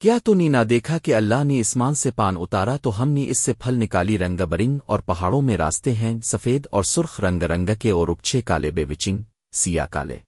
کیا تو نے نہ دیکھا کہ اللہ نے اسمان سے پان اتارا تو ہم نے اس سے پھل نکالی رنگ برنگ اور پہاڑوں میں راستے ہیں سفید اور سرخ رنگ رنگ کے اور اکچھے کالے بے وچنگ سیا کالے۔